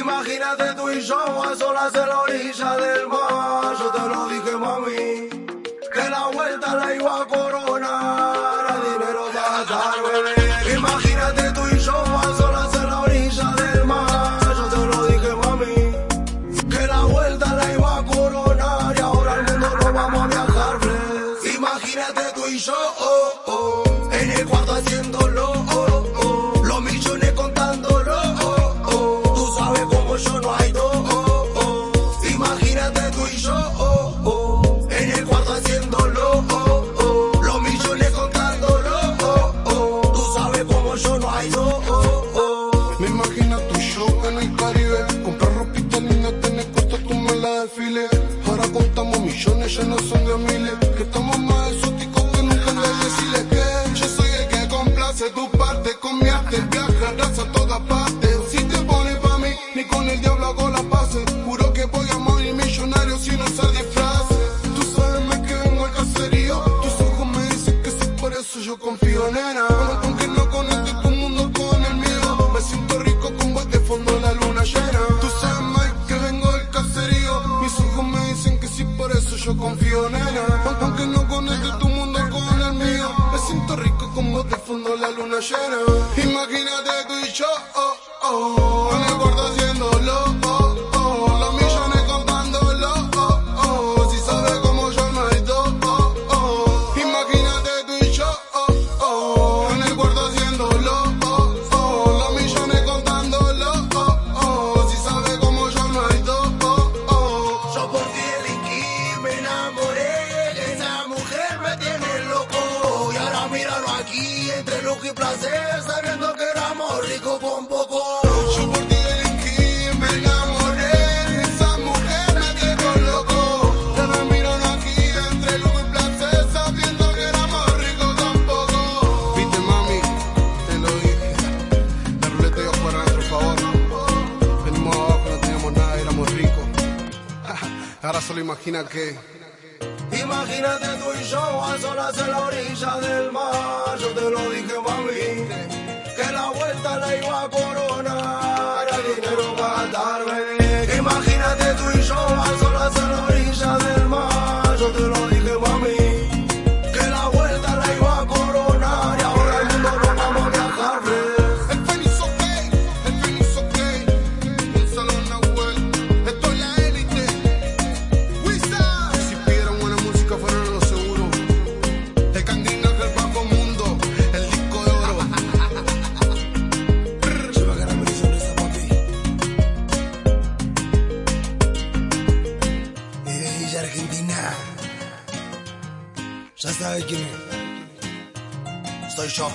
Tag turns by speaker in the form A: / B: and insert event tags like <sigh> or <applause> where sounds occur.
A: Imagínate tú y yo a solas en la orilla del mar. Yo te lo dije, mami. A a. Que la vuelta la iba a coronar. El dinero va a dar, bebé. Yo, en el cuarto haciéndolo, oh. Los millones contándolo, oh. Tú sabes como yo no hay dos. Imagínate tú y yo, oh, en el cuarto haciéndolo, oh, oh. Los millones contándolo, oh, oh. Tú sabes como yo no hay dos, oh, oh.
B: Me imagino tu show en el Caribe. Comprar ropita linda, tener corto, tú me la desfile. Ahora contamos millones, ya no son de miles. Eso confío, nena. Aunque no conecte tu mundo con el mío. Me siento rico con voz de fondo en la luna llena. Imagínate tú y yo, oh, oh.
A: Aquí, entre lujo y placer, sabiendo que éramos ricos con poco.
B: Yo por ti elegí, me enamoré. Esa mujer me dejó loco. Ya me miran aquí entre lujo y placer, sabiendo que éramos ricos tampoco. Viste, mami, te lo dije. La ruleta iba fuera a nuestro favor. Venimos abajo, no teníamos nada, éramos ricos. <laughs> Ahora solo imagina que.
A: Imagínate tú y yo a solas en la orilla del mar. Yo te lo dije, mami, que la vuelta la iba a coronar. Argentina. Ya sabes quién es. Soy yo.